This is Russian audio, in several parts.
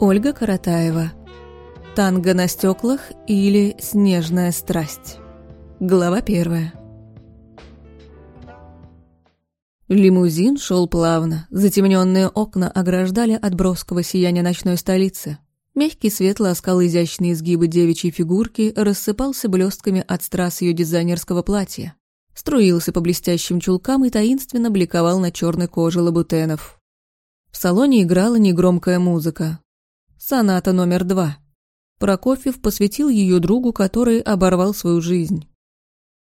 Ольга Каратаева. Танго на стеклах или снежная страсть. Глава первая. Лимузин шел плавно, затемненные окна ограждали от броского сияния ночной столицы. Мягкий светлый оскал изящные изгибы девичьей фигурки рассыпался блестками от страз ее дизайнерского платья. Струился по блестящим чулкам и таинственно бликовал на черной коже лабутенов. В салоне играла негромкая музыка, Соната номер два. Прокофьев посвятил ее другу, который оборвал свою жизнь.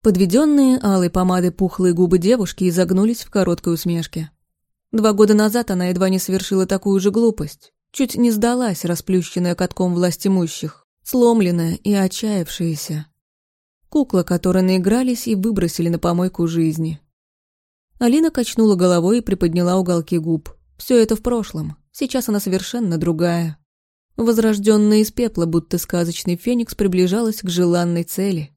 Подведенные алой помадой пухлые губы девушки изогнулись в короткой усмешке. Два года назад она едва не совершила такую же глупость. Чуть не сдалась, расплющенная катком власть имущих, сломленная и отчаявшаяся. Кукла, которой наигрались и выбросили на помойку жизни. Алина качнула головой и приподняла уголки губ. Все это в прошлом. Сейчас она совершенно другая. Возрожденная из пепла, будто сказочный феникс приближалась к желанной цели.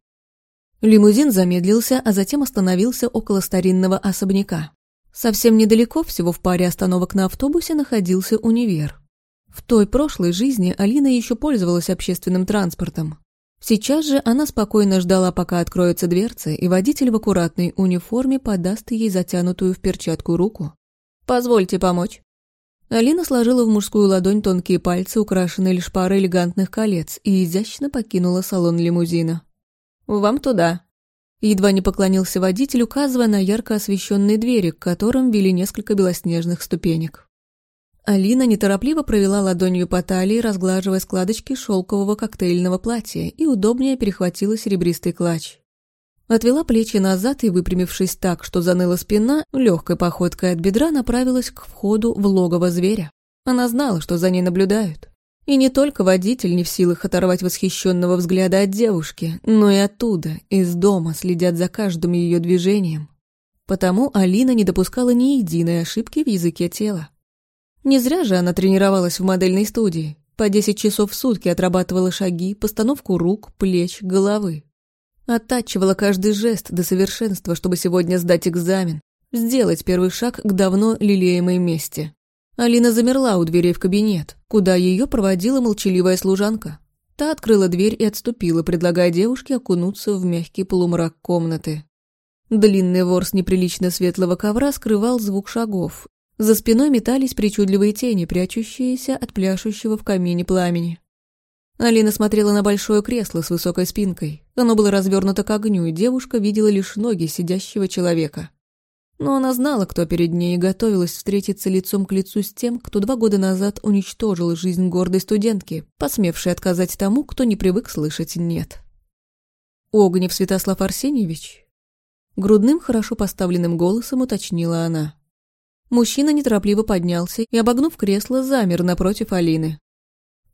Лимузин замедлился, а затем остановился около старинного особняка. Совсем недалеко, всего в паре остановок на автобусе, находился универ. В той прошлой жизни Алина еще пользовалась общественным транспортом. Сейчас же она спокойно ждала, пока откроется дверца, и водитель в аккуратной униформе подаст ей затянутую в перчатку руку. «Позвольте помочь». Алина сложила в мужскую ладонь тонкие пальцы, украшенные лишь парой элегантных колец, и изящно покинула салон лимузина. «Вам туда». Едва не поклонился водитель, указывая на ярко освещенные двери, к которым вели несколько белоснежных ступенек. Алина неторопливо провела ладонью по талии, разглаживая складочки шелкового коктейльного платья, и удобнее перехватила серебристый клатч. Отвела плечи назад и, выпрямившись так, что заныла спина, легкой походкой от бедра направилась к входу в логово зверя. Она знала, что за ней наблюдают. И не только водитель не в силах оторвать восхищенного взгляда от девушки, но и оттуда, из дома, следят за каждым ее движением. Потому Алина не допускала ни единой ошибки в языке тела. Не зря же она тренировалась в модельной студии. По 10 часов в сутки отрабатывала шаги, постановку рук, плеч, головы. Оттачивала каждый жест до совершенства, чтобы сегодня сдать экзамен, сделать первый шаг к давно лелеемой мести. Алина замерла у дверей в кабинет, куда ее проводила молчаливая служанка. Та открыла дверь и отступила, предлагая девушке окунуться в мягкий полумрак комнаты. Длинный ворс неприлично светлого ковра скрывал звук шагов. За спиной метались причудливые тени, прячущиеся от пляшущего в камине пламени. Алина смотрела на большое кресло с высокой спинкой. Оно было развернуто к огню, и девушка видела лишь ноги сидящего человека. Но она знала, кто перед ней, и готовилась встретиться лицом к лицу с тем, кто два года назад уничтожил жизнь гордой студентки, посмевшей отказать тому, кто не привык слышать «нет». «Огнев Святослав Арсеньевич?» Грудным, хорошо поставленным голосом уточнила она. Мужчина неторопливо поднялся и, обогнув кресло, замер напротив Алины.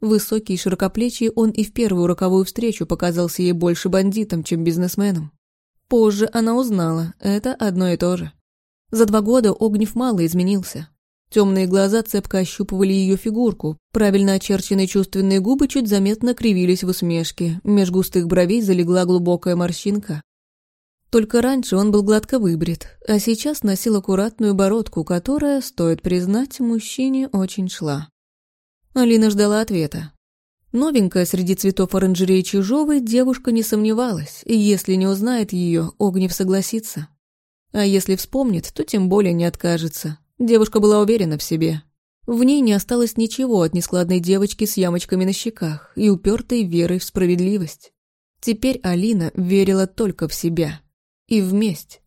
Высокий и широкоплечий, он и в первую роковую встречу показался ей больше бандитом, чем бизнесменом. Позже она узнала, это одно и то же. За два года Огнев мало изменился. Темные глаза цепко ощупывали ее фигурку, правильно очерченные чувственные губы чуть заметно кривились в усмешке, меж густых бровей залегла глубокая морщинка. Только раньше он был гладко выбрит, а сейчас носил аккуратную бородку, которая, стоит признать, мужчине очень шла. Алина ждала ответа. Новенькая среди цветов оранжереи Чижовой девушка не сомневалась, и если не узнает ее, Огнев согласится. А если вспомнит, то тем более не откажется. Девушка была уверена в себе. В ней не осталось ничего от нескладной девочки с ямочками на щеках и упертой верой в справедливость. Теперь Алина верила только в себя. И в месть.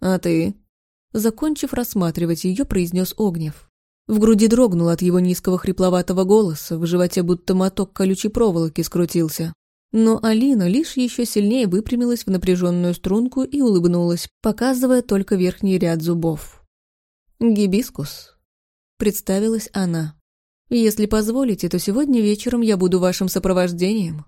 «А ты?» Закончив рассматривать ее, произнес Огнев. В груди дрогнул от его низкого хрипловатого голоса, в животе будто моток колючей проволоки скрутился. Но Алина лишь еще сильнее выпрямилась в напряженную струнку и улыбнулась, показывая только верхний ряд зубов. «Гибискус», — представилась она. «Если позволите, то сегодня вечером я буду вашим сопровождением».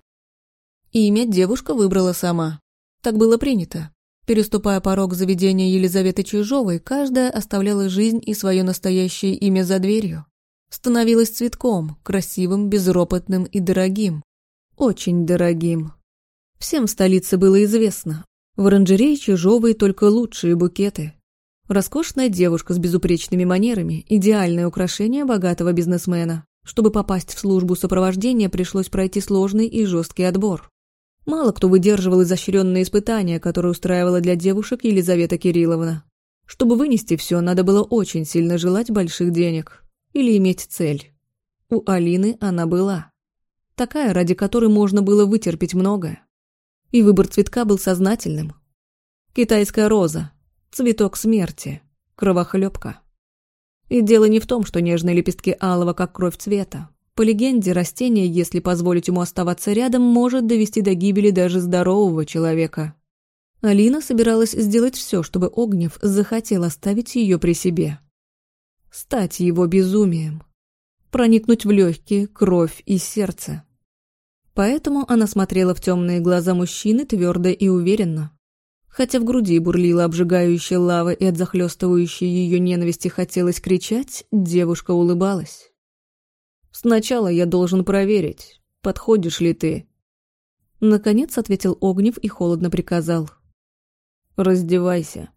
Имя девушка выбрала сама. Так было принято. Переступая порог заведения Елизаветы Чижовой, каждая оставляла жизнь и свое настоящее имя за дверью. Становилась цветком, красивым, безропотным и дорогим. Очень дорогим. Всем в столице было известно. В оранжерее Чижовой только лучшие букеты. Роскошная девушка с безупречными манерами – идеальное украшение богатого бизнесмена. Чтобы попасть в службу сопровождения, пришлось пройти сложный и жесткий отбор. Мало кто выдерживал изощренные испытания, которые устраивала для девушек Елизавета Кирилловна. Чтобы вынести все, надо было очень сильно желать больших денег. Или иметь цель. У Алины она была. Такая, ради которой можно было вытерпеть многое. И выбор цветка был сознательным. Китайская роза. Цветок смерти. Кровохлебка. И дело не в том, что нежные лепестки алого, как кровь цвета. По легенде, растение, если позволить ему оставаться рядом, может довести до гибели даже здорового человека. Алина собиралась сделать все, чтобы Огнев захотел оставить ее при себе. Стать его безумием. Проникнуть в легкие, кровь и сердце. Поэтому она смотрела в темные глаза мужчины твердо и уверенно. Хотя в груди бурлила обжигающая лава и от захлестывающей ее ненависти хотелось кричать, девушка улыбалась. «Сначала я должен проверить, подходишь ли ты?» Наконец ответил Огнев и холодно приказал. «Раздевайся».